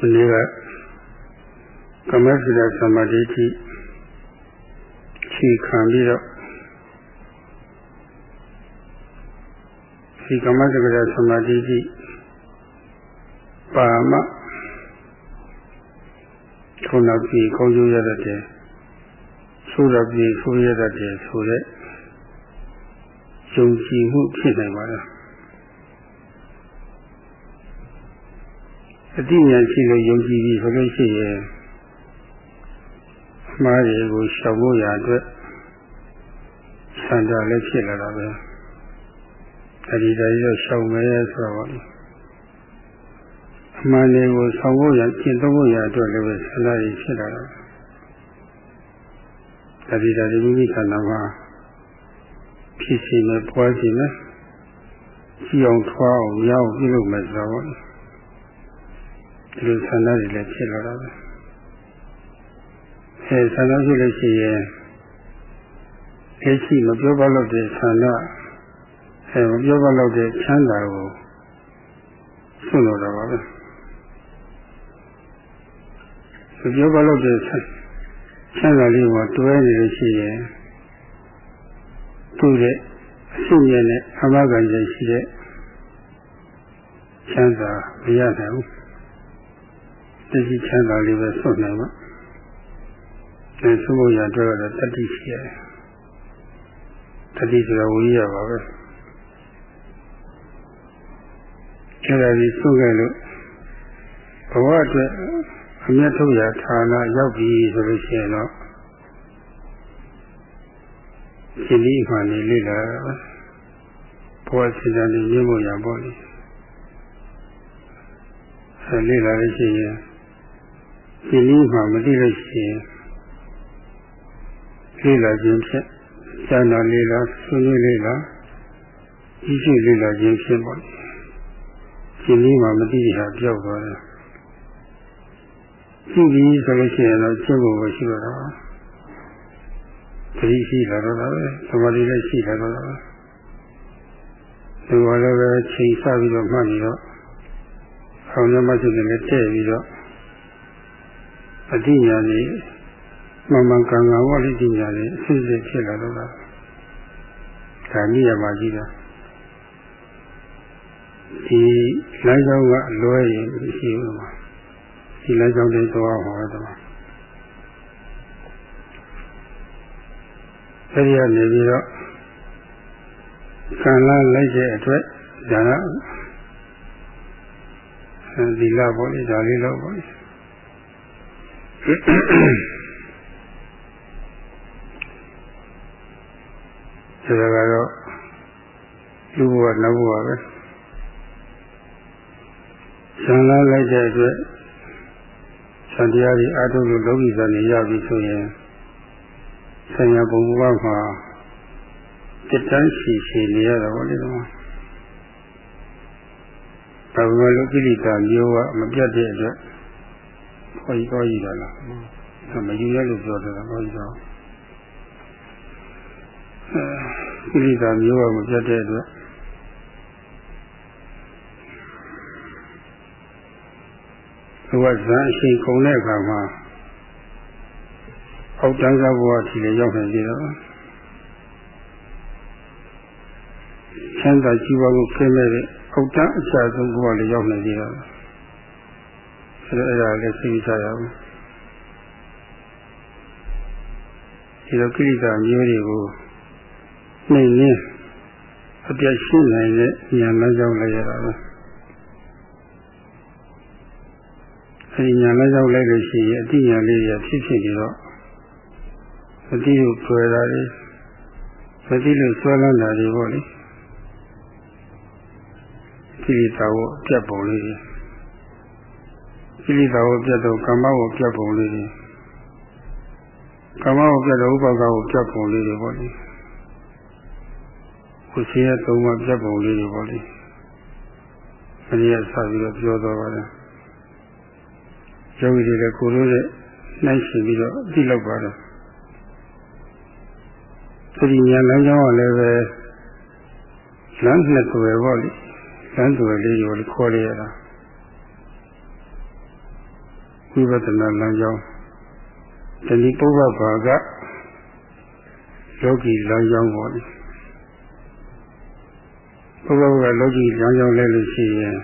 မနေ့ကကမ္မစိဒသမာဓိတိခြေခံပြီးတော့ဒီကမ္မစကရသမာဓိတိပါမထုံနောက်ပြီးကောင်းကျိုးရတတ်တယ်ဆိုးတော့ပြီးဆိုးရတတ်တယ်ဆိုတဲ့ယုံကြည်မှုဖြစ်နိုင်ပါလား အတိညာရှိလို့ယုံကြည်ပြီးဆိုလို့ရှိရင်အမှားတွေကိုရှောင်ဖို့ရအတွက်ဆန္ဒလည်းဖြစ်လာတာပဲအဲဒီတည်းတော့ရှောင်မယ်ဆိုတော့အမှန်တွေကိုဆောင်ဖို့ရကျင့်သုံးဖို့ရအတွက်လည်းဆန္ဒကြီးဖြစ်လာတာအဲဒီတည်းမိမိခန္ဓာမှာဖြစ်စီမယ်ပွားစီမယ်ကြည်အောင်ထွားအောင်ရအောင်ပြုလုပ်မယ်ဆိုတော့ဒီ လိုဆန္ဒတွေလည်းဖြစ်လာတာပဲအဲဆန္ဒဖြစ်လို့ရှိရင်လက်ရှိမပြောပါလို့တဲ့ဆန္ဒအဲမပြောပါလို့တဲ့ချမ်းသာကိုဆွလို့တော့ပါပဲမပြောပါလို့တဲ့ချမ်းသာလေးကိုတွဲနေလို့ရှိရင်သူ့ရဲ့အရှုမြဲနဲ့အမဂ္ဂံကျရှိတဲ့ချမ်းသာမရနိုင်ဘူး တတိချမ်းသာလေးပဲဆွနိုင်မှာအဲသုံးဖို့ရတော့တတိရှိရတယ်တတိဆိုတာဝိရိယပါပဲအဲ့ဒါကြီးသုံးခဲ့လို့ဘဝအတွက်အမျက်ထုတ်ရဌာနရောက်ပြီဆိုလို့ရှိရင်တော့ရှင်ဒီမှနေလေ့လာဘဝစဉ်းစားနေမြင်ဖို့ရပေါ့လေအဲလေ့လာလို့ရှိရင် ရှင်ဒီမှမသိလို့ရှိရင်လေ့လာခြင်းဖြင့်ဇာနာလေ့လာဆွေးနွေးလေ့လာကြီးရှိလေ့လာခြင်းဖြင့်ပေါ့ရှင်ဒီမှမသိတဲ့ဟာပြောက်သွားတယ်ရှိပြီဆိုလို့ရှိရင်တော့ရှင်းဖို့ရှိတော့သတိရှိလာတော့ပဲသမာဓိလည်းရှိလာတော့ပဲဒီလိုလည်းပဲချိန်ဆပြီးတော့မှတ်ပြီးတော့အောင်ရမရှိတယ်လည်းတဲ့ပြီးတော့ အတိညာလေးမမကံကဝလိတိညာလေးအစစ်စစ်ဖြစ်လာတော့တာဒါနိယမှာကြီးတာဒီလမ်းကြောင်းကအလွဲရင်ရှိဘူးမှာဒီလမ်းကြောင်းတွေသွားဟောတော့အဲဒီကနေပြီးတော့ကံလာလိုက်တဲ့အတွက်ဒါကဒီလာပေါ့လေဒါလေးတော့ပေါ့လေ ဒါကတော့လူဘဝနောက်ဘဝပဲဆံလာလိုက်တဲ့အတွက်သံတရားကြီးအားထုတ်လို့လောကီဇာနေရပြီဆိုရင်ဆံရဘုံဘဝမှာတတန်းရှိရှိနေရတာပေါ့လေကွာဒါပေမဲ့လူကိလေသာမျိုးကမပြတ်တဲ့အတွက် ခေါ်ကြီးခေါ်ကြီးတာလားမယူရလို့ပြောတယ်ခေါ်ကြီးတော့ကိလေသာမျိုးကမပြတ်တဲ့အတွက်ဘဝဇန်အရှိန်ကုန်တဲ့အခါမှာအောက်တန်းစားဘဝရှိလေရောက်နေကြတော့ချမ်းသာကြည်ပါကိုခင်းမဲ့တဲ့အောက်တန်းအချဆုံးဘဝလေးရောက်နေကြတော့ အဲဒါအဲ့ဒါလည်းသိကြရအောင်ဒီလိုကိလေသာမျိုးတွေကိုနှိမ်နှင်းအပြတ်ရှင်းနိုင်တဲ့ဉာဏ်လမ်းကြောင်းလိုက်ရတာပဲအဲဒီဉာဏ်လမ်းကြောင်းလိုက်လို့ရှိရင်အတိညာလေးတွေဖြစ်ဖြစ်ပြီးတော့မတိကိုကျွဲတာလေမတိလို့ဆွဲလန်းတာတွေပေါ့လေကိလေသာကိုပြတ်ပုံလေးတွေ ကိလေသာကိုပြတ်တော့ကမ္မကိုပြတ်ပုံလေးတွေကမ္မကိုပြတ်တော့ဥပက္ခကိုပြတ်ပုံလေးတွေပေါ့လေကိုရှိရသုံးပါးပြတ်ပုံလေးတွေပေါ့လေအနည်းအဆပြီးတော့ပြောတော့ပါတယ်ယောဂီတွေလည်းကိုယ်တို့ရဲ့နှိုင်းရှင်ပြီးတော့သိလောက်ပါတယ်သတိဉာဏ်လမ်းကြောင်းကလည်းပဲလမ်းနှစ်သွယ်ပေါ့လေလမ်းသွယ်လေးကိုခေါ်ရတာ ဝိပဿနာလမ်းကြောင်းတဏိပုဗ္ဗဘာကလောကီလမ်းကြောင်းပေါ်တယ်ပုဗ္ဗဘာကလောကီလမ်းကြောင်းလဲလို့ရှိရင်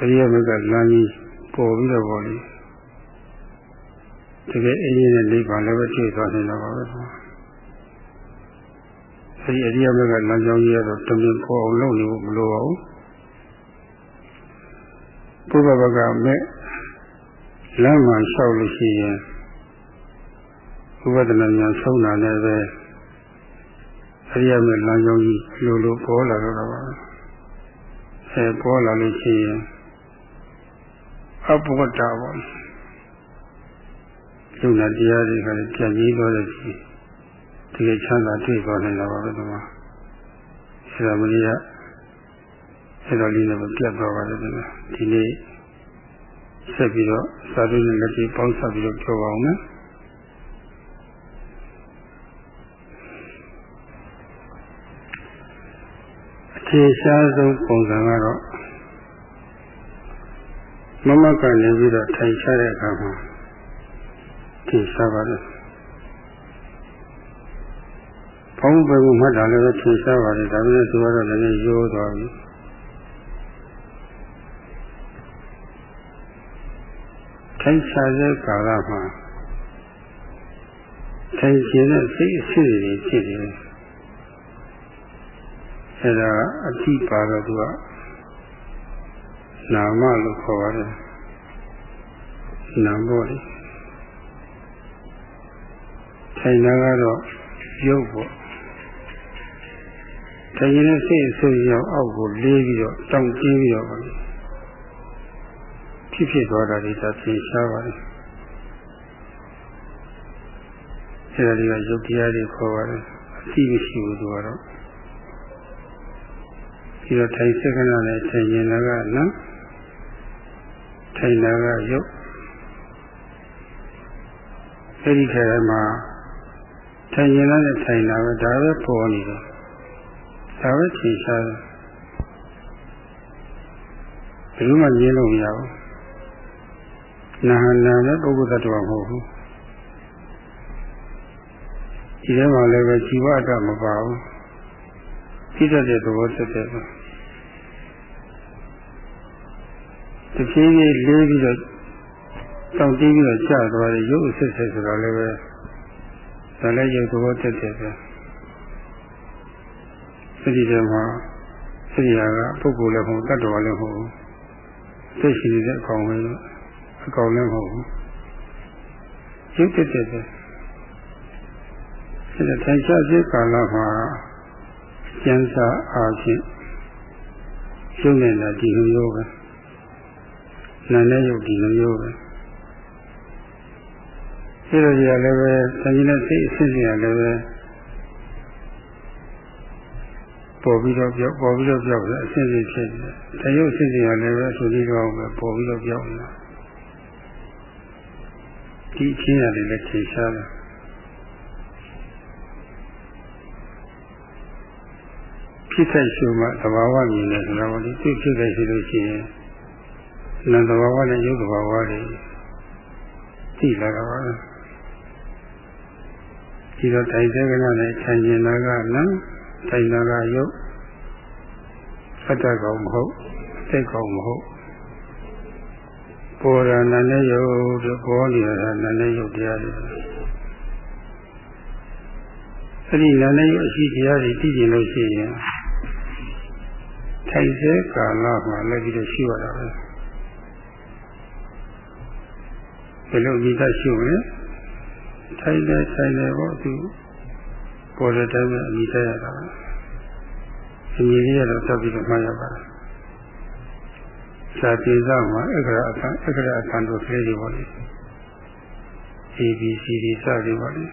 အရိယမကလမ်းကြီးပေါ်ပြီးတော့ပေါ်လေတကယ်အင်းရဲ့နိဗ္ဗာန်လည်းပဲတွေ့သွားနိုင်တော့ပါပဲအဲဒီအရိယမကလမ်းကြောင်းကြီးကတော့တမင်ပေါ်အောင်လုပ်နေဖို့မလိုပါဘူးပုဗ္ဗဘာကမဲ့ လမ်းမှာလျှောက်လို့ရှိရင်ဥပဒနာညာဆုံးတာနဲ့ပဲအရိယမဲ့လမ်းကြောင်းကြီးလိုလိုပေါ်လာတော့တာပါအဲပေါ်လာလို့ရှိရင်အဘဝတ္တပေါ့ယုံနာတရားတွေကလည်းပြန်ကြီးသွားတဲ့ဒီတကယ်ချမ်းသာတွေ့သွားနိုင်တာပါပဲဒီမှာဆရာမကြီးကဆက်တော်လေးနဲ့ပြတ်သွားပါတယ်ဒီနေ့ ဆက်ပြီးတော့စာတုနဲ့လက်ပြီးပေါင်းဆက်ပြီးတော့ပြောပါအောင်နော်အခြေရှားဆုံးပုံစံကတော့မမကနေပြီးတော့ထိုင်ချတဲ့အခါမှာထိရှားပါတယ်ဘုံဘယ်ကိုမှတ်တာလည်းထိရှားပါတယ်ဒါပေမဲ့သူကတော့လည်းရိုးသွားပြီ ထိုင်ချတဲ့ကာလမှာထိုင်ခြင်းနဲ့စိတ်အစစ်တွေဖြစ်တယ်အဲဒါအတိပါတော့သူကနာမလို့ခေါ်ပါတယ်နာမောလေထိုင်တာကတော့ရုပ်ပေါ့ထိုင်ရင်စိတ်အဆုပ်ရောက်အောက်ကိုလေးပြီးတော့တောင့်တင်းပြီးတော့ ဖြစ်ဖြစ်သွားတာတွေသာသင်ရှားပါတယ်အဲဒါတွေကရုပ်တရားတွေခေါ်ပါတယ်အသိမရှိဘူးသူကတော့ဒီတော့ထိုင်စက္ကနာနဲ့ထိုင်ရင်ကနော်ထိုင်တာကရုပ်အဲဒီထဲမှာထိုင်ရင်လည်းထိုင်တာပဲဒါပဲပေါ်နေတယ်ဒါပဲထင်ရှားတယ်ဘယ်လိုမှရင်းလို့မရဘူး နာဟနာနဲ့ပုဂ္ဂိုလ်တ attva မဟုတ်ဘူးဒီထဲမှာလည်းပဲជីវအတ္တမပါဘူးသိတတ်တဲ့သဘောတက်တဲ့ပဲတဖြည်းဖြည်းလေးပြီးတော့တောင့်တင်းပြီးတော့ကျသွားတဲ့ရုပ်အစစ်စစ်ဆိုတာလည်းပဲဒါလည်းရုပ်သဘောတက်တဲ့ပဲစတိထဲမှာစရိယာကပုဂ္ဂိုလ်လည်းမဟုတ်တ attva လည်းမဟုတ်ဘူးသိရှိနေတဲ့အကောင်ပဲ အကောင်လည်းမဟုတ်ဘူးရုပ်တက်တဲ့ပဲအဲဒါထိုင်ချခြင်းကာလမှာကျမ်းစာအားဖြင့်ရုပ်နေတာဒီလိုမျိုးပဲနာနဲ့ရုပ်ဒီလိုမျိုးပဲအဲလိုကြီးလည်းပဲသင်္ကြန်နဲ့စိတ်အစစ်စစ်ရလည်းပဲပေါ်ပြီးတော့ပြောပေါ်ပြီးတော့ပြောတယ်အစစ်စစ်ဖြစ်တယ်။တရုပ်အစစ်စစ်ရလည်းပဲသူကြီးတော့ပဲပေါ်ပြီးတော့ပြောနေတာ။ ဒီအချင်းရတယ်လည်းထင်ရှားတယ်။ဖြစ်ခဲ့ရှုမှသဘာဝမြင်တယ်ဆိုတော့ဒီဖြစ်ဖြစ်ခဲ့ရှိလို့ရှိရင်နာသဘာဝနဲ့ယုတ်သဘာဝတွေသိလာတာပါဒီတော့တိုင်တဲ့ကနနဲ့ခြံကျင်တာကနံတိုင်တာကယုတ်အတ္တကောင်မဟုတ်စိတ်ကောင်မဟုတ် ပေါ်ရနာနဲ့ယုတ်တို့ပေါ်နေတာနာနဲ့ယုတ်တရားတွေအဲ့ဒီနာနဲ့ယုတ်အရှိတရားတွေသိကျင်လို့ရှိရင်ထိုင်စေကာလမှာလည်းပြီးတော့ရှိရတာပဲဘယ်လိုမိသားရှိမလဲထိုင်တယ်ထိုင်တယ်ပေါ့သူပေါ်တဲ့တိုင်းမှာအမိသားရတာအမိလေးရတော့သတ်ပြီးတော့မှတ်ရပါတယ် စာပြေစာမှာအက္ခရာအခန်းအက္ခရာအခန်းတို့ကလေးတွေပေါ့လေ ABC တွေစသည်ပေါ့လေ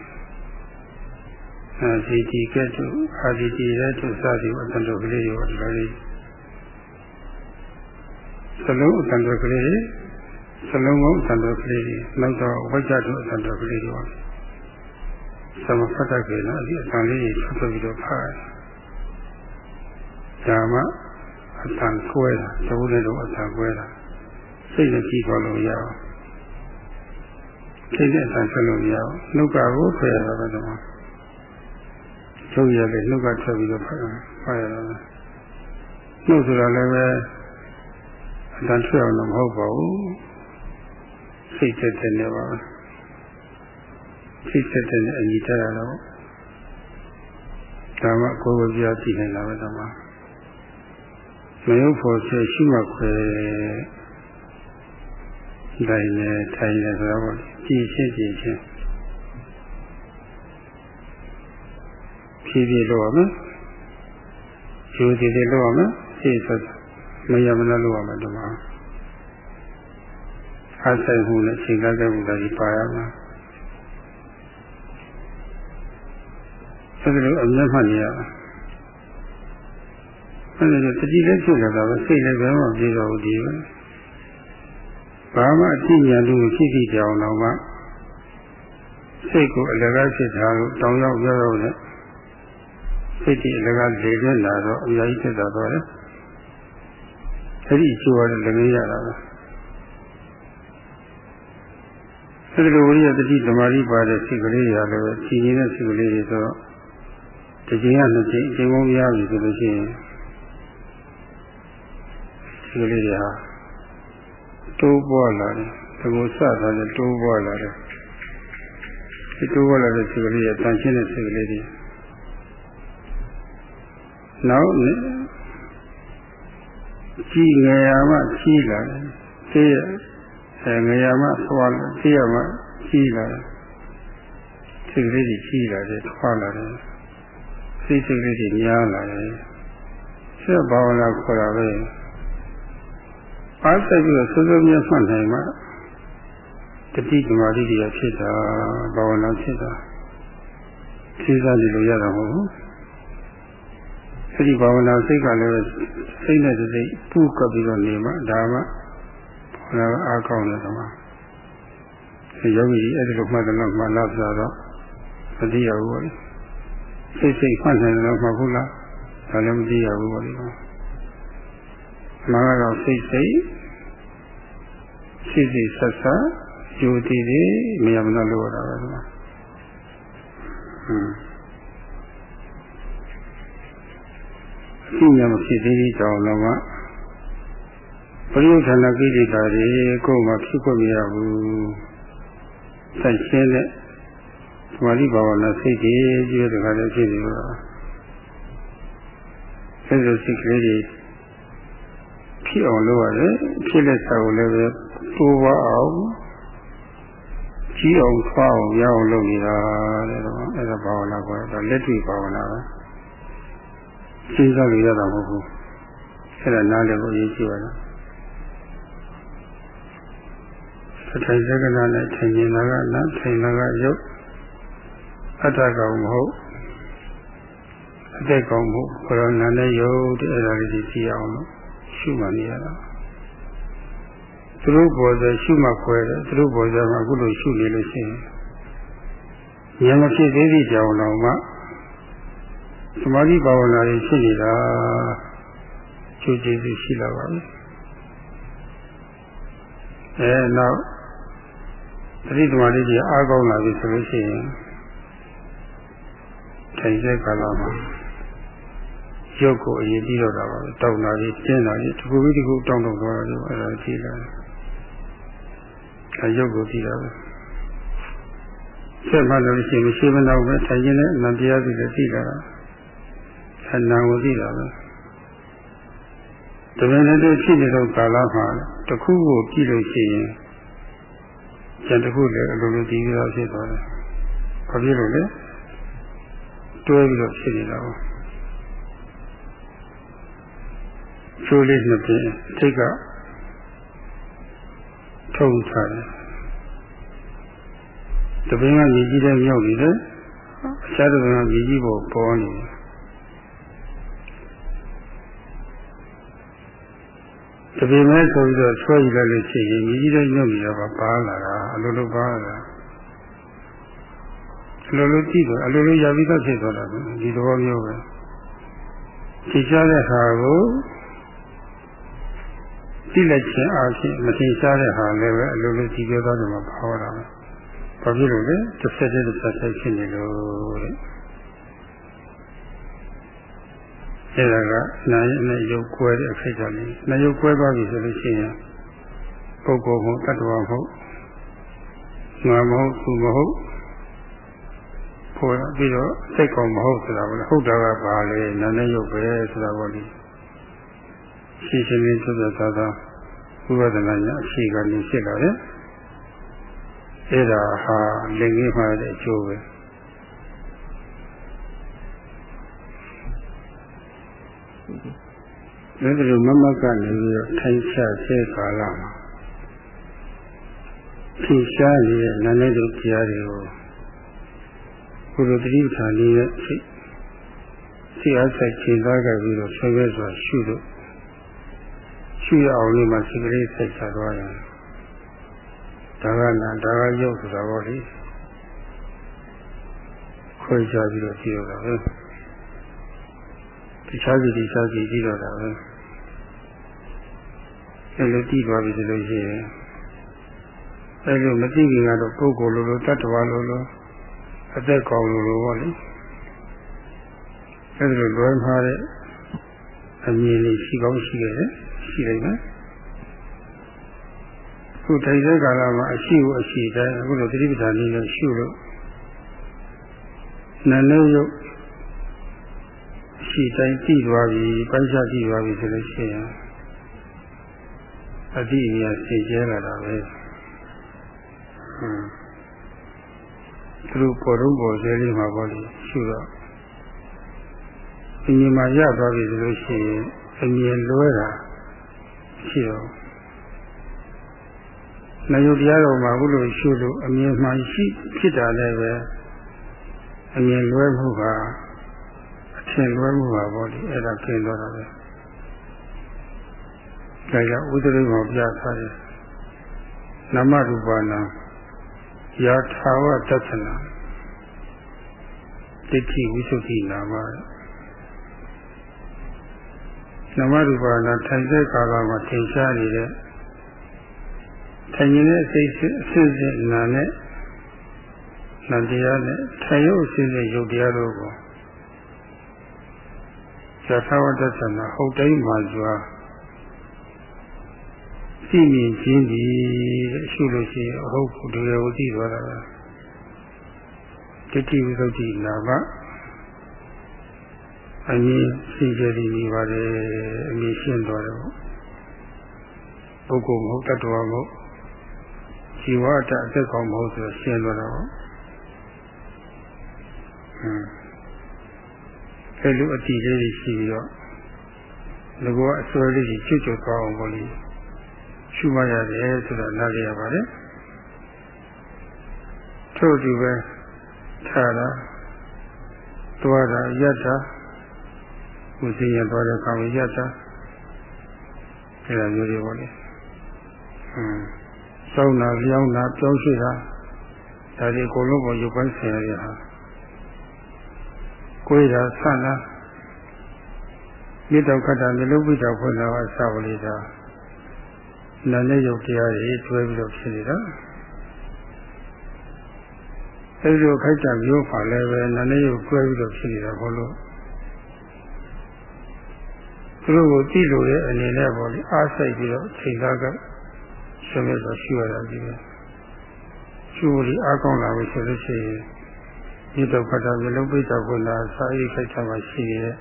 အဲ CT ကဲ့သို့ RDT တဲ့သူစသည်ပေါ့အတန်တို့ကလေးတွေပေါ့ဒီလိုလေးစလုံးအတန်တော်ကလေးစလုံးကုန်းအတန်တော်ကလေးနောက်တော့ဝိဇ္ဇတုအတန်တော်ကလေးတွေပါသမဖတ်တတ်ကြနော်ဒီအတန်လေးတွေဆက်ပြီးတော့ဖတ်ဒါမှ အတန်ကွဲတာတဝုနဲ့တော့အတန်ကွဲတာစိတ်နဲ့ကြည့်သွားလို့ရအောင်စိတ်နဲ့ဆန်ဆက်လို့ရအောင်နှုတ်ကကိုဖယ်ရတာပဲတော့ချုပ်ရလေနှုတ်ကထွက်ပြီးတော့ဖယ်ဖယ်ရတာနှုတ်ဆိုတာလည်းပဲအတန်ထွက်အောင်တော့မဟုတ်ပါဘူးစိတ်သက်သက်နဲ့ပါစိတ်သက်သက်နဲ့အညီတက်ရတော့ဒါမှကိုယ်ကိုပြကြည့်နေတာပဲတော့ မယုတ်ဖို့ဆွေရှိမှခွဲတိုင်းနဲ့ထိုင်နေဆိုတော့ကြည်ရှင်းကြည်ရှင်းဖြည်းဖြည်းလုပ်ရမယ်ယူတည်တည်လုပ်ရမယ်ရှင်းဆက်မရမနာလုပ်ရမယ်ဒီမှာအားဆိုင်မှုနဲ့ချိန်ကားတဲ့မှုတွေပါရမယ်အဲဒီလိုအမျက်မှတ်နေရအဲ ဒီလိုတတိလည်းဖြစ်လာတာပဲစိတ်လည်းဘယ်မှမပြေတော့ဘူးဒီပဲဘာမှအသိဉာဏ်လို့ရှိသည့်ကြောင်တော့မှစိတ်ကိုအလကားဖြစ်တာလို့တောင်းရောက်ရောက်ရောက်နဲ့စိတ်ဒီအလကားလေလွတ်လာတော့အများကြီးဖြစ်သွားတော့တယ်အဲဒီအကျိုးရလည်းလည်းရတာပဲအဲဒီလိုဝိရိယတတိသမာဓိပါတဲ့စိတ်ကလေးတွေလည်းကြည်နေတဲ့စိတ်ကလေးတွေဆိုတော့တစ်ချိန်ကနှစ်ချိန်အချိန်ပေါင်းများပြီဆိုလို့ရှိရင် စိတ်ကလေးတွေဟာတိုးပွားလာတယ်ဒီလိုစတာနဲ့တိုးပွားလာတယ်ဒီတိုးပွားလာတဲ့စိတ်ကလေးရဲ့တန်ရှင်းတဲ့စိတ်ကလေးတွေနောက်ကြီးငယ်ရမှကြီးလာတယ်သိရအဲငယ်ရမှသွားလာသိရမှကြီးလာတယ်စိတ်ကလေးတွေကြီးလာတယ်ထွားလာတယ်စိတ်စိတ်လေးတွေများလာတယ်ဆက်ဘာဝနာခေါ်တာပဲ အားစိတ်ပြီးတော့စိုးစိုးမြတ်မှတ်နိုင်မှတတိကမာတိတွေဖြစ်တာဘာဝနာဖြစ်တာသိစားကြည့်လို့ရတာမဟုတ်ဘူးအဲဒီဘာဝနာစိတ်ကလည်းစိတ်နဲ့စိတ်ပူကပ်ပြီးတော့နေမှဒါမှဘာဝနာအားကောင်းတယ်တော့ဒီယောဂီအဲ့ဒီလိုမှတ်တယ်လို့မှတ်လို့ဆိုတော့မသိရဘူးပေါ့စိတ်စိတ်မှတ်တယ်လို့မှတ်ဘူးလားဒါလည်းမသိရဘူးပေါ့ဒီ မှာကတော့စိတ်စိတ်စိတ်စိတ်ဆက်ဆက်ယူတည်တည်မရမနာလို့ရတာပဲဒီမှာဟွန်းရှိရမဖြစ်သေးသေးကြောင်းတော့မှပရိယဌာဏကိလေသာတွေကိုယ်မှဖြစ်ခွင့်မရဘူးဆက်ရှင်းတဲ့သမာဓိဘာဝနာစိတ်ကြီးကြီးတဲ့ခါလေးဖြစ်နေတော့ဆက်စစိတ်ကလေးတွေ ဖြစ်အောင်လုပ်ရတယ်ဖြစ်လက်စာကိုလည်းပဲတိုးပါအောင်ကြီးအောင်ထွားအောင်ရအောင်လုပ်နေတာတဲ့တော့အဲ့ဒါဘာဝနာခေါ်တော့လက်တွေ့ဘာဝနာပဲစဉ်းစားလို့ရတာမဟုတ်ဘူးအဲ့ဒါနားလည်ဖို့အရေးကြီးပါတယ်ထိုင်စကနာနဲ့ထိုင်နေတာကနာထိုင်တာကရုပ်အတ္တကောင်မဟုတ်အတိတ်ကောင်မဟုတ်ခရဏနဲ့ရုပ်တဲ့အဲ့ဒါလေးကြည့်အောင်လို့ ရှုမှနေရတာသူတို့ပေါ်စေရှုမှခွဲတယ်သူတို့ပေါ်စေမှာအခုလိုရှုနေလို့ရှိရင်ဉာဏ်မဖြစ်သေးသည့်ကြောင်တော့မှသမာဓိဘာဝနာတွေဖြစ်နေတာကျိုးကျေးဇူးရှိလာပါပြီအဲနောက်သတိသမာဓိကြီးအားကောင်းလာပြီဆိုလို့ရှိရင်ထိုင်တဲ့ကာလမှာ ရုပ်ကိုအရင်ပြီးတော့တာပါပဲတောင်းတာကြီးကျင်းတာကြီးတစ်ခုပြီးတစ်ခုတောင်းတောင်းသွားတယ်အဲ့ဒါကြည့်လာတယ်အဲရုပ်ကိုကြည့်တာပဲဆက်မှလို့ရှိရင်မရှိမတော့ပဲထိုင်ခြင်းနဲ့အမှန်တရားစီလည်းကြည့်လာတာဆန္ဒကိုကြည့်တာပဲတပည့်နဲ့တို့ရှိနေတော့ကာလမှာတစ်ခုကိုကြည့်လို့ရှိရင်ကျန်တစ်ခုလည်းအလိုလိုကြည့်ရဖြစ်သွားတယ်။ဘာဖြစ်လို့လဲ။တွဲပြီးတော့ဖြစ်နေတာပေါ့။ ချိုးလေးနှစ်ပြင်းစိတ်ကထုံထားတယ်။တပင်းကမြည်ကြီးတဲ့မြောက်နေတယ်။အခြားတပင်းကမြည်ကြီးပေါ်ပေါ်နေတယ်တပင်မဲ့ဆိုပြီးတော့ဆွဲယူလိုက်လို့ရှိရင်မြည်ကြီးတဲ့ညုတ်ကြီးတော့ပါလာတာအလိုလိုပါလာအလိုလိုကြည့်တော့အလိုလိုရပြီးတော့ဖြစ်သွားတာဒီသဘောမျိုးပဲကြည်ချတဲ့ဟာကို တိလက်ချင်းအားဖြင့်မထင်ရှားတဲ့ဟာလည်းပဲအလိုလိုကြည့်ပြောသားတယ်မှာပါဟောတာပဲဘာဖြစ်လို့လဲတစ်ဆက်တည်းတစ်ဆက်တည်းဖြစ်နေလို့တဲ့အဲဒါကနာယနဲ့ရုပ်ကွဲတဲ့အခိုက်ကြောင့်လေနာယုတ်ကွဲသွားပြီဆိုလို့ရှိရင်ပုဂ္ဂိုလ်မဟုတ်တ attva မဟုတ်ငါမဟုတ်သူမဟုတ်ပေါ်ပြီးတော့စိတ်ကောင်မဟုတ်ဆိုတာကဟုတ်တာကပါလေနာနဲ့ရုပ်ပဲဆိုတာပေါ့လေ ရှင်းရှင်းလင်းသုဒ္ဓသာသာဥပဒနာညာအခြေခံနေဖြစ်လာတယ်အဲ့ဒါဟာလင်ကြီးမှာတဲ့အကျိုးပဲဒါကြလို့မမကနေပြီးတော့ထိုင်ချဆဲကာလမှာဖြေရှားနေတဲ့နာနဲ့တို့တရားတွေကိုဘုလိုတတိပ္ပာလေးနဲ့စိတ်စိတ်အားဆိုင်ခြေသားကြပြီးတော့ဆွဲဆွဲစွာရှုလို့ ရှုရအောင်လေးမှစိတ်ကလေးစိတ်ချသွားရင်ဒါကနာဒါကရုပ်ဆိုတာပေါ့လေခွဲခြားပြီးတော့ကြည့်ရတာပဲတခြားစီတခြားစီကြည့်တော့တာပဲအဲလိုကြည့်သွားပြီဆိုလို့ရှိရင်အဲလိုမသိခင်ကတော့ပုဂ္ဂိုလ်လိုလိုတ attva လိုလိုအသက်ကောင်းလိုလိုပေါ့လေအဲဒါလိုလွယ်မှားတဲ့အမြင်လေးရှိကောင်းရှိခဲ့တယ် ရှိနေမယ်ခုထိုင်တဲ့ကာလမှာအရှိကိုအရှိတိုင်းအခုလိုသတိပဋ္ဌာန်လေးနဲ့ရှုလို့နာနဲ့ရုပ်ရှိတိုင်းကြည့်သွားပြီပိုင်းခြားကြည့်သွားပြီဆိုလို့ရှိရင်အတိအမြတ်သိကျဲလာတာပဲဟွန်းသူတို့ပေါ်တော့ပေါ်သေးလေးမှာပေါ့လေရှုတော့အမြင်မှာရသွားပြီဆိုလို့ရှိရင်အမြင်လွဲတာ ရှိတော့နယုတရားတော်မှာဘုလိုရှုလို့အမြင်မှန်ရှိဖြစ်တာလည်းပဲအမြင်လွဲမှုကအထင်လွဲမှုပါပေါ့လေအဲ့ဒါကျင်းတော့တာပဲဒါကြောင့်ဥဒရိမောပြထားတယ်နမရူပနာယထာဝတသနာတိဋ္ဌိဝိသုဒ္ဓိနာမ နမရူပနာထိုင်တဲ့ကာလမှာထင်ရှားနေတဲ့ထိုင်နေတဲ့စိတ်အစစ်စစ်နာနဲ့နန္တရားနဲ့ထိုင်ရုပ်အစစ်စစ်ယုတ်တရားတို့ကိုယထာဝတသနာဟုတ်တိုင်းမှစွာသိမြင်ခြင်းဒီတဲ့ရှုလို့ရှိရင်အဟုတ်ကိုတကယ်ကိုသိသွားတာပဲတတိဝိသုဒ္ဓိနာမ အမြင်ရှိကြသည်နေပါတယ်အမြင်ရှင်းသွားတယ်ပေါ့ပုဂ္ဂိုလ်မဟုတ်တ attva မဟုတ်ဇီဝတအသက်ကောင်မဟုတ်ဆိုရှင်းသွားတော့ဟွန်းအဲလိုအတိလေးရှိပြီးတော့ငါကအစွဲလေးကြီးချွတ်ချွတ်သွားအောင်ပေါ့လေရှုမှရတယ်ဆိုတာနားလည်ရပါတယ်ထို့ဒီပဲထားတာတွားတာယတ်တာ ကိုယ်စင်ရသွားတဲ့ကောင်ယတ်တာအဲဒါမျိုးတွေပေါ့လေဟွန်းစောင်းတာလျောင်းတာပြောင်းရှိတာဒါဒီအကုန်လုံးကိုရုပ်ပိုင်းဆင်ရတဲ့ဟာကိုယ်တာဆန့်တာမြေတောက်ခတ်တာမျိုးလုံးပိတောက်ဖွင့်တာအစာဝလေးတာနာနဲ့ရုပ်တရားတွေတွဲပြီးတော့ဖြစ်နေတာအဲဒီလိုခိုက်တာမျိုးပါလည်းပဲနာနဲ့ရုပ်တွဲပြီးတော့ဖြစ်နေတာဘောလို့ သူတို့ကိုကြည့်လို့ရဲ့အနေနဲ့ပေါ့လေအားစိတ်ပြီးတော့ချိန်သားကဆွေးနွေးဆိုရှိရတာကြီးပဲရှိလို့ဒီအားကောင်းလာပြီဆိုလို့ရှိရင်ဒီတော့ဖတ်တာမျိုးလုံးပိတ်တော့ခုနစာရေးခိုက်တာမှရှိရဲ့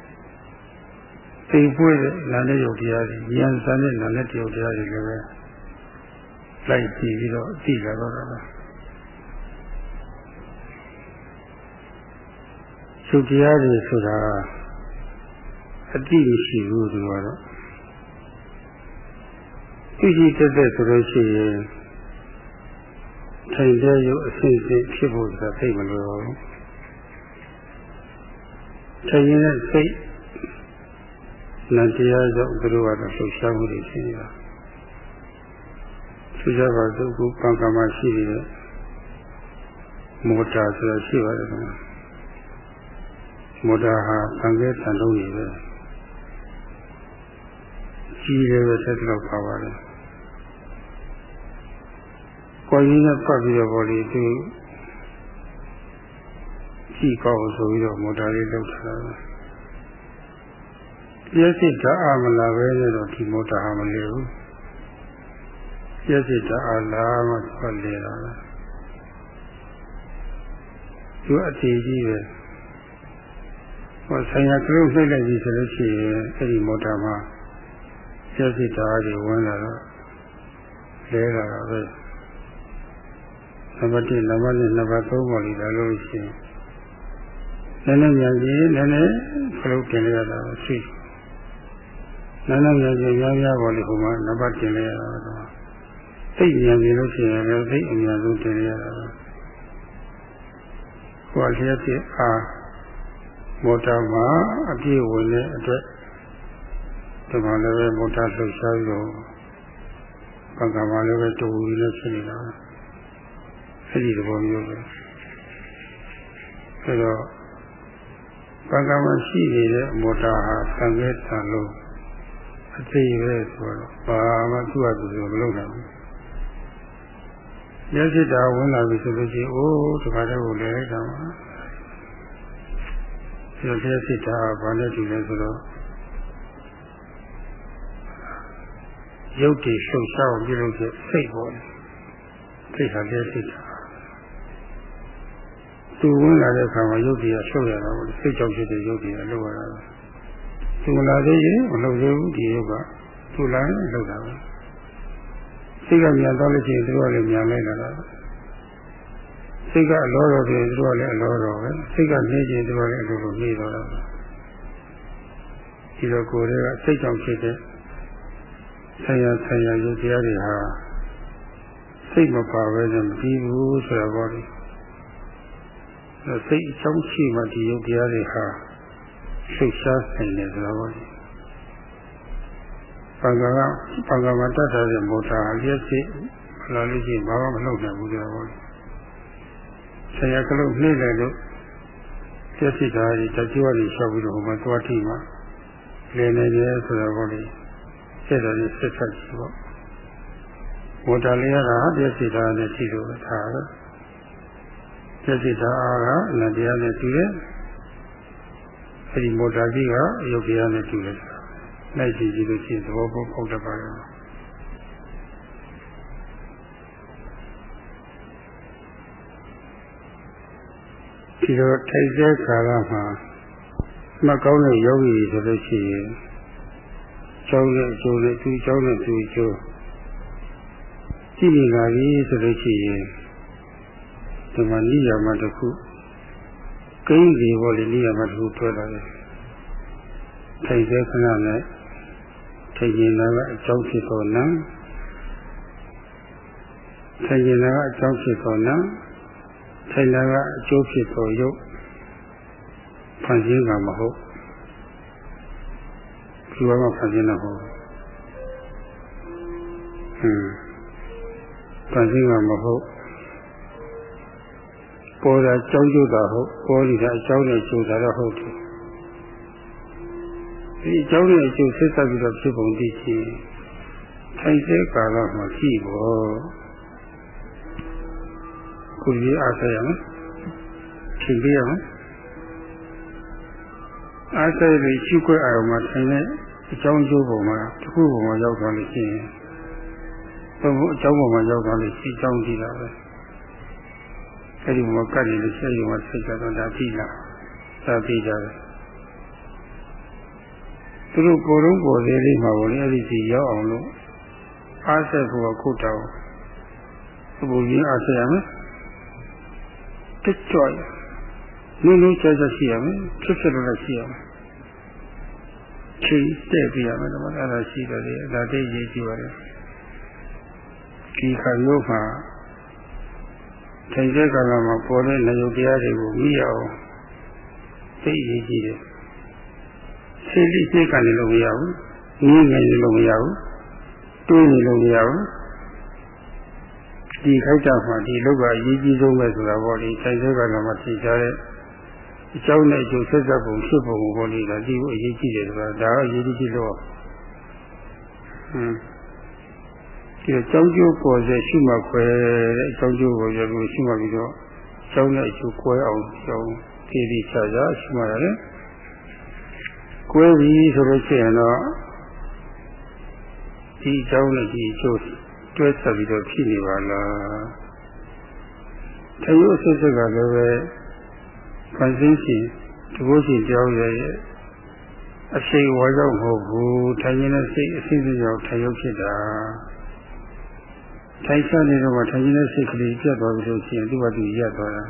သိပွေးတဲ့နာနဲ့ယုတ်တရားတွေဉာဏ်စံတဲ့နာနဲ့တယုတ်တရားတွေလည်းပဲလိုက်ကြည့်ပြီးတော့သိလာတော့တာပဲယုတ်တရားတွေဆိုတာ အတိမရှိဘူးသူကတော့သိရှိတတ်တဲ့ဆိုလို့ရှိရင်ထိုင်တဲ့ရုပ်အစစ်အစစ်ဖြစ်ဖို့ဆိုတာသိမလို့ထိုင်ရင်စိတ်နတရားကြောင့်သူတို့ကတော့လှုပ်ရှားမှုတွေရှိနေတာသူကြပါသူကပံကမရှိနေတဲ့မော်တာဆိုတာရှိပါတယ်ကွာမော်တာဟာသံဃာတန်လုံးကြီးပဲ ကြကြီးလည်းပဲဆက်တော့ပါပါတယ်ကိုယ်ရင်းနဲ့ပတ်ပြီးတော့ဘောလေးသူကြည့်ကောက်ဆိုပြီးတော့မော်တာလေးလောက်ထားတာပြည့်စစ်ဓာတ်အမလာပဲနဲ့တော့ဒီမော်တာဟာမလေးဘူးပြည့်စစ်ဓာတ်အလားမှထွက်လေတာပဲသူအတေကြီးပဲဟောဆိုင်ရာကလေးနှိမ့်လိုက်ပြီဆိုလို့ရှိရင်အဲ့ဒီမော်တာမှာ ပြည့်စစ်ဓာတ်တွေဝင်လာတော့လဲလာတာပဲနံပါတ်1နံပါတ်2နံပါတ်3ပေါ်လीလာလို့ရှိရင်နည်းနည်းမြန်ကြီးနည်းနည်းခလုတ်တင်ရတာရှိနည်းနည်းမြန်ကြီးများများပေါ်လीဟိုမှာနံပါတ်တင်ရတာတော့သိမြန်ကြီးလို့ရှိရင်လည်းသိအမြန်ဆုံးတင်ရတာဟိုလျက်ပြအားမော်တာမှာအပြည့်ဝင်တဲ့အတွက် ဒီမှာလည်းပဲမော်တာလှုပ်ရှားပြီးတော့ဘင်္ဂါမှာလည်းပဲတူပြီးလည်းဖြစ်နေတာအဲ့ဒီသဘောမျိုးပဲအဲတော့ဘင်္ဂါမှာရှိနေတဲ့မော်တာဟာသံဃဲတန်လို့အသေးပဲဆိုတော့ဘာမှသူ့အတူမလုပ်နိုင်ဘူးရက်စစ်တာဝင်လာပြီဆိုလို့ရှိရင်အိုးတခါတည်းကိုလဲလိုက်တာပါဒီရက်စစ်တာဘာနဲ့တူလဲဆိုတော့ ရုပ်တည်လှုပ်ရှားပြုလုပ်တဲ့စိတ်ပေါ်စိတ်ဟာလက်စစ်တာသူဝင်လာတဲ့အခါမှာရုပ်တည်ရလှုပ်ရတာပေါ့စိတ်ကြောင့်ဖြစ်တဲ့ရုပ်တည်ရလှုပ်ရတာသူမလာသေးရင်မလှုပ်သေးဘူးဒီရုပ်ကသူလာရင်လှုပ်တာပဲစိတ်ကမြန်သွားလို့ရှိရင်သူကလည်းမြန်လိုက်တာစိတ်ကအလောတော်တယ်သူကလည်းအလောတော်ပဲစိတ်ကနေခြင်းသူကလည်းအလိုလိုနေတော့တာဒီလိုကိုယ်တွေကစိတ်ကြောင့်ဖြစ်တဲ့ ဆရာဆရာယုတ်တရားတွေဟာစိတ်မပါပဲနဲ့မပြီးဘူးဆိုတော့ဘောလေစိတ်အကြောင်းရှိမှဒီယုတ်တရားတွေဟာလှုပ်ရှားနိုင်တယ်ဆိုတော့ဘောလေပင်္ဂါကပင်္ဂါမှာတတ်ထားတဲ့မောတာအလျက်စိလာလို့ရှိရင်ဘာမှမလုပ်နိုင်ဘူးဆိုတော့ဘောလေဆရာကလို့နှိမ့်တယ်လို့ကျက်စိတာကြီးတကြွရီလျှောက်ပြီးတော့ဟိုမှာသွားထိမှလည်နေတယ်ဆိုတော့ဘောလေ စိတ်တော်ကြီးဆက်ဆက်ကြည့်ပေါ့မောတာလေးရတာကျက်စိတာနဲ့ရှိလို့ထားတယ်ကျက်စိတာအားကအနတရားနဲ့တူတယ်အဲဒီမောတာကြီးကအယုတ်တရားနဲ့တူတယ်လိုက်ကြည့်ကြည့်လို့ရှိရင်သဘောပေါက်ပေါက်တတ်ပါရဲ့ဒီတော့ထိုက်တဲ့ကာလမှာမကောင်းတဲ့ယောဂီဆိုလို့ရှိရင် ကျောင်းနဲ့အကျိုးနဲ့သူကျောင်းနဲ့သူအကျိုးကြည့်နေလာပြီဆိုလို့ရှိရင်ဒီမှာနိယာမတစ်ခုကိန်းစီဘောလေနိယာမတစ်ခုထွက်လာတယ်ထိုက်တဲ့ခဏနဲ့ထိုင်ရင်လည်းအကြောင်းဖြစ်သောနံထိုင်ရင်လည်းအကြောင်းဖြစ်သောနံထိုင်လည်းအကျိုးဖြစ်သောယုတ်ဖန်ဆင်းကမဟုတ် ဒီဘာမှဖန်ဆင်းတော့ဟုတ်ဟွန်းဖန်ဆင်းကမဟုတ်ပေါ်တာကြောင်းကျိုးတာဟုတ်ပေါ်နေတာအကြောင်းနဲ့ကျိုးတာတော့ဟုတ်တယ်ဒီအကြောင်းနဲ့အကျိုးဆက်ဆက်ပြီးတော့ဖြစ်ပုံသိချင်ထိုင်တဲ့ကာလမှာရှိဖို့ကိုကြီးအားဆက်ရမယ်ထင်ပြရမယ် အားဆက်ပြီးရှိခွင့်အာရုံမှာထိုင်တဲ့အကြောင်းကျိုးပုံမှာတစ်ခုပုံမှာရောက်သွားလို့ရှိရင်ဘုံအကြောင်းပုံမှာရောက်သွားလို့ရှိအကြောင်းကြည့်တာပဲအဲဒီမှာကတ်နေလို့ရှိရင်မှာဆက်ကြတော့ဒါပြီးလားဒါပြီးကြတယ်သူတို့ကိုယ်လုံးပေါ်သေးလေးမှာပေါ့လေအဲ့ဒီစီရောက်အောင်လို့အားဆက်ဖို့ခုတောင်းအပူကြီးအားဆက်ရမယ်တက် ကြွရနုံနုံချက်ချက်ရှိရမယ်ဖြစ်ဖြစ်လို့ရှိရမယ်ချိန်တဲ့ပြရမယ်တော့အဲ့ဒါရှိတယ်လေဒါတိတ်ရေးကြည့်ပါလေဒီခါမျိုးမှာချိန်တဲ့ကာလမှာပေါ်တဲ့နေုပ်တရားတွေကိုမိရအောင်သိရေးကြည့်တယ်စိတ်လေးစိတ်ကနေလို့မရဘူး။ငြင်းငယ်လို့မရဘူး။တွေးနေလို့မရဘူး။ဒီခိုက်တာမှာဒီလောကအရေးကြီးဆုံးပဲဆိုတာပေါ့လေ။ဆိုင်စေကလည်းမသိကြတဲ့ အကြောင်းနဲ့အကျိုးဆက်ဆက်ပုံဖြစ်ပုံပေါ့လေဒါဒီကိုအရေးကြီးတယ်ဆိုတာဒါကအရေးကြီးလို့ဟွန်းဒီကြောင်းကျိုးပေါ်စေရှိမှခွဲတဲ့အကြောင်းကျိုးကိုရလို့ရှိမှပြီးတော့ကျောင်းနဲ့အကျိုးကွဲအောင်ကျောင်းတည်တည်ချာချာရှိမှရတယ်ကွဲပြီဆိုလို့ရှိရင်တော့ဒီအကြောင်းနဲ့ဒီအကျိုးတွဲဆက်ပြီးတော့ဖြစ်နေပါလားတရုပ်စစ်စစ်ကလည်းပဲ ဖန်ဆင်းရှင်တဘိုးရှင်ကြောင်းရဲ့အရှိဝါကြောင့်မဟုတ်ဘူးထိုင်ခြင်းနဲ့စိတ်အစိမ့်ကြောင့်ထိုင်ရုပ်ဖြစ်တာထိုင်ချနေတော့မှထိုင်ခြင်းနဲ့စိတ်ကလေးပြတ်သွားပြီလို့ရှိရင်သူ့ဘာသူရပ်သွားတာ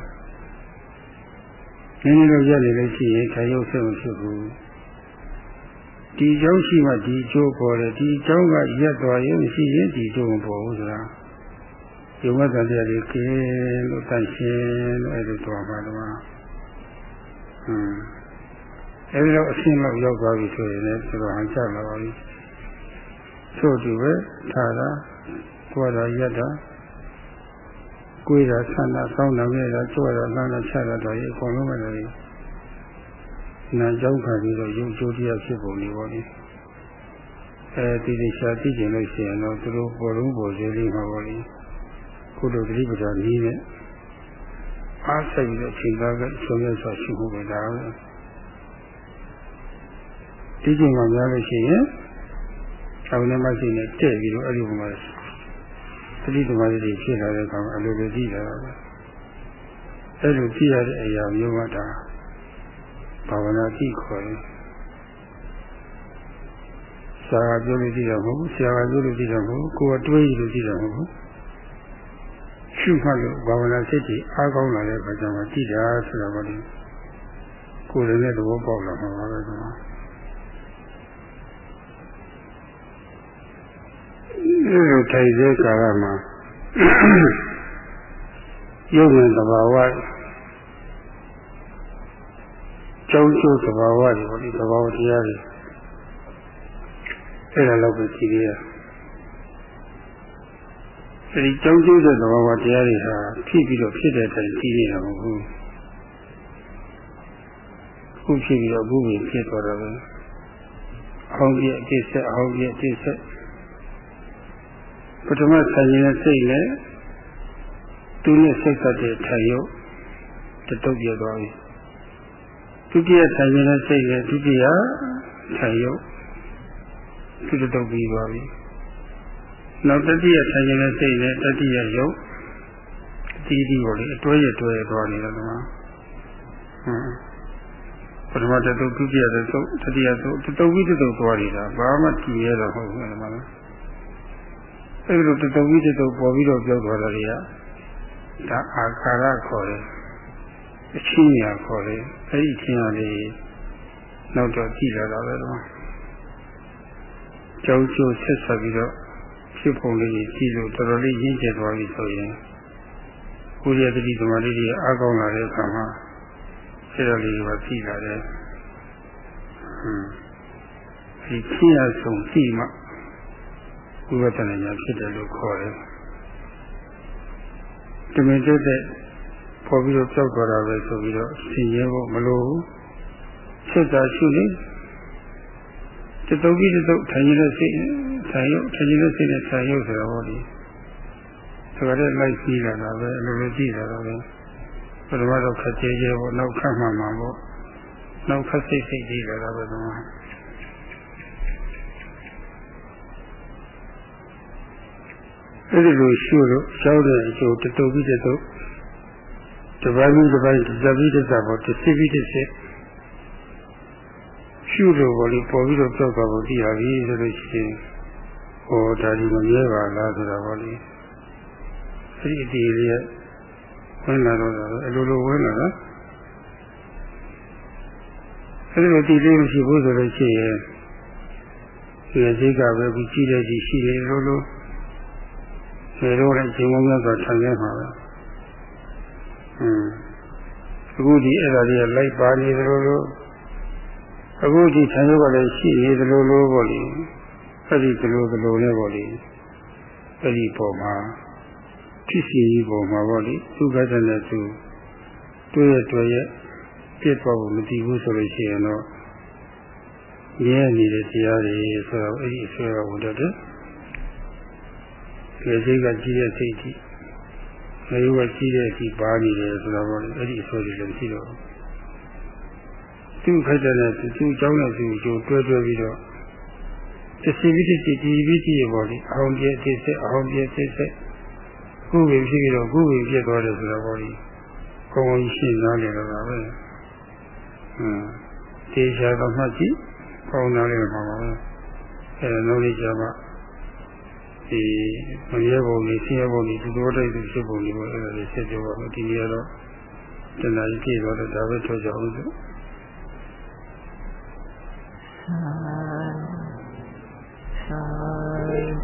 နည်းနည်းတော့ရပ်နေလို့ရှိရင်ထိုင်ရုပ်စိတ်မဖြစ်ဘူးဒီကြောင့်ရှိမှဒီကျိုးပေါ်တယ်ဒီကြောင့်ကရက်သွားရင်ရှိရင်ဒီကျိုးမပေါ်ဘူးဆိုတာယုံမသံတရားတွေကင်းလို့တန့်ရှင်းလို့အဲ့လိုတော်ပါတော့ အဲ့ဒီတော့အရှင်းလောက်ရောက်သွားပြီဆိုရင်လည်းဆိုတော့ဟန်ချလာပါပြီသို့တူပဲထားတာကိုယ်တော်ရက်တာကိုယ်တော်ဆန္ဒဆောင်းတာမြဲတာကြွတာလမ်းတာချတာတော့ဒီအကုန်လုံးပဲလေနာကြောက်ခါပြီးတော့ရုပ်ကြိုးတရားဖြစ်ပုံလေးပေါ့လေအဲဒီဒီရှာသိကျင်လို့ရှိရင်တော့သူတို့ပေါ်လုံးပေါ်စေလေးမှာပေါ့လေခုလိုတတိပဒနည်းနဲ့ အားဆက်ပြီးတော့ချိန်သားကဆုံးရစွာရှိဖို့ပဲဒါပဲဒီချိန်မှာများလို့ရှိရင်အောင်နေမှရှိနေတဲ့ပြီးတော့အဲ့ဒီဘုမှာသတိသမားတွေဖြစ်လာတဲ့အခါမှာအလိုလိုကြည့်လာတာပဲအဲ့လိုကြည့်ရတဲ့အရာမျိုးကဒါဘာဝနာကြည့်ခေါ်တယ်ဆရာကပြောလို့ကြည့်တာမဟုတ်ဘူးဆရာကပြောလို့ကြည့်တာမဟုတ်ဘူးကိုယ်ကတွေးလို့ကြည့်တာမဟုတ်ဘူး ရှုမှတ်လို့ဘာဝနာစိတ်ကြီးအားကောင်းလာတဲ့အခါကျမှကြည့်တာဆိုတာကလည်းကိုယ်လည်းနဲ့သဘောပေါက်လာမှာပါပဲကွာဒီလိုထိုင်တဲ့ကာလမှာရုပ်နဲ့သဘာဝကျောင်းကျိုးသဘာဝတွေဟောဒီသဘာဝတရားတွေအဲ့ဒါတော့ပဲကြည့်ရ အဲဒီကျောင်းကျိုးတဲ့သဘာဝတရားတွေဟာဖြစ်ပြီးတော့ဖြစ်တဲ့အတိုင်းကြည့်နေတာမဟုတ်ဘူးခုဖြစ်ပြီးတော့အခုပဲဖြစ်သွားတော့ပဲအောင်ပြည့်အတိဆက်အောင်ပြည့်အတိဆက်ပထမဆိုင်ရင်စိတ်နဲ့သူနဲ့စိတ်သက်တဲ့ထိုင်ရုပ်တတုပ်ပြသွားပြီဒုတိယဆိုင်ရင်စိတ်နဲ့ဒုတိယထိုင်ရုပ်သူတတုပ်ပြီးသွားပြီ နောက်တတိယဆိုင်ရင်စိတ်နဲ့တတိယရုပ်တီးတီးကိုလေအတွဲရတွဲသွားနေတယ်ကွာဟမ်ပထမတတုပ်ဒုတိယတတုပ်တတိယတတုပ်တတုပ်ပြီးတတုပ်သွားနေတာဘာမှကြည့်ရတော့မဟုတ်ဘူးကွာအဲ့လိုတတုံကြီးတတုံပေါ်ပြီးတော့ပြောသွားတာတွေကဒါအာခါရခေါ်တယ်အချင်းညာခေါ်တယ်အဲ့ဒီချင်းညာလေးနောက်တော့ကြည့်လာတာပဲတော့ကြောင်းကျိုးဆက်ဆက်ပြီးတော့ ဖြစ်ပုံလေးကြီးကြည့်လို့တော်တော်လေးရင်းကျက်သွားပြီဆိုရင်ကိုရတတိသမားလေးတွေအားကောင်းလာတဲ့အခါမှာစိတ်တော်လေးကကြည့်လာတယ်ဟွန်းဒီချင်းညာဆုံးကြည့်မှဝိပဿနာဉာဏ်ဖြစ်တယ်လို့ခေါ်တယ်။တမင်တက်တဲ့ပေါ်ပြီးတော့ကြောက်သွားတာပဲဆိုပြီးတော့ဆင်ရဲဖို့မလိုဘူး။စိတ်သာရှိနေတတုပ်ပြီးတတုပ်ထိုင်နေတဲ့စိတ် ထိုင်ရုပ်ထိုင်နေတဲ့စိတ်နဲ့ထိုင်ရုပ်ဆိုတော့ဒီဒါကြတဲ့လိုက်ပြီးလာတာပဲအလိုလိုကြည့်လာတာပဲပထမတော့ခက်ကြဲကြဲပေါ့နောက်ခတ်မှမှပေါ့နောက်ခက်စိတ်စိတ်ကြည့်လာတာပဲတော့အဲ့ဒီလိုရှုလို့ရှောင်းတဲ့အကျိုးတတုပ်ပြီးတတုပ်တပိုင်းပြီးတပိုင်းတစပြီးတစပေါ့တစ်စစ်ပြီးတစ်စစ်ရှုလို့ဘောလေးပေါ်ပြီးတော့ကြောက်သွားဖို့သိရပြီဆိုလို့ရှိရင် ဟောဒါဒီမမြဲပါလားဆိုတာဘောလေးအဲ့ဒီအတီလေးကဝင်လာတော့အလိုလိုဝင်လာတာအဲ့ဒီလိုတည်လေးမရှိဘူးဆိုလို့ရှိရင်ဒီအစိတ်ကပဲပြီးကြည့်တဲ့ကြည့်ရှိတယ်လို့လို့နေတော့လည်းချိန်ပေါင်းများစွာထိုင်ရမှာပဲอืมအခုဒီအဲ့ဒါတွေကလိုက်ပါနေသလိုလိုအခုဒီထိုင်ရုပ်ကလည်းရှိနေသလိုလိုပေါ့လေ အဲ့ဒီသလိုသလိုနဲ့ပေါ့လေအဲ့ဒီပုံမှာဖြစ်စီပုံမှာပေါ့လေသူကတည်းကသူတွေ့ရတွေ့ရပြစ်သွားဖို့မတည်ဘူးဆိုလို့ရှိရင်တော့ရဲနေတဲ့တရားတွေဆိုတော့အဲ့ဒီအဆွဲကဝင်တော့တယ်ငယ်စိတ်ကကြီးတဲ့စိတ်ကြီးငယ်ရုပ်ကကြီးတဲ့အထိပါနေတယ်ဆိုတော့အဲ့ဒီအဆိုတွေလည်းရှိတော့သူ့ခိုက်တဲ့နဲ့သူ့အကြောင်းနဲ့သူ့ကိုတွဲတွဲပြီးတော့ တစီပြီးတစီကြည်ပြီးကြည်ရပါလိအောင်ပြည့်စိတ်အောင်ပြည့်စိတ်ခုဝင်ဖြစ်ပြီးတော့ခုဝင်ဖြစ်သွားတယ်ဆိုတော့ဘောလိကောင်းကောင်းရှင်းသားနေတော့ပါပဲဟမ်တေချာတော့မှကြည့်ကောင်းသားလေးမှာပါပဲအဲလုံးလေးကြပါဒီမရဲပုံလေးဆင်းရဲပုံလေးဒီလိုတိုက်သူဖြစ်ပုံလေးပေါ့အဲ့ဒါလေးဆက်ပြောပါမယ်ဒီနေ့ကတော့တဏှာကြီးကြည့်တော့ဒါပဲထွက်ကြအောင်စို့ Sai, Shanti.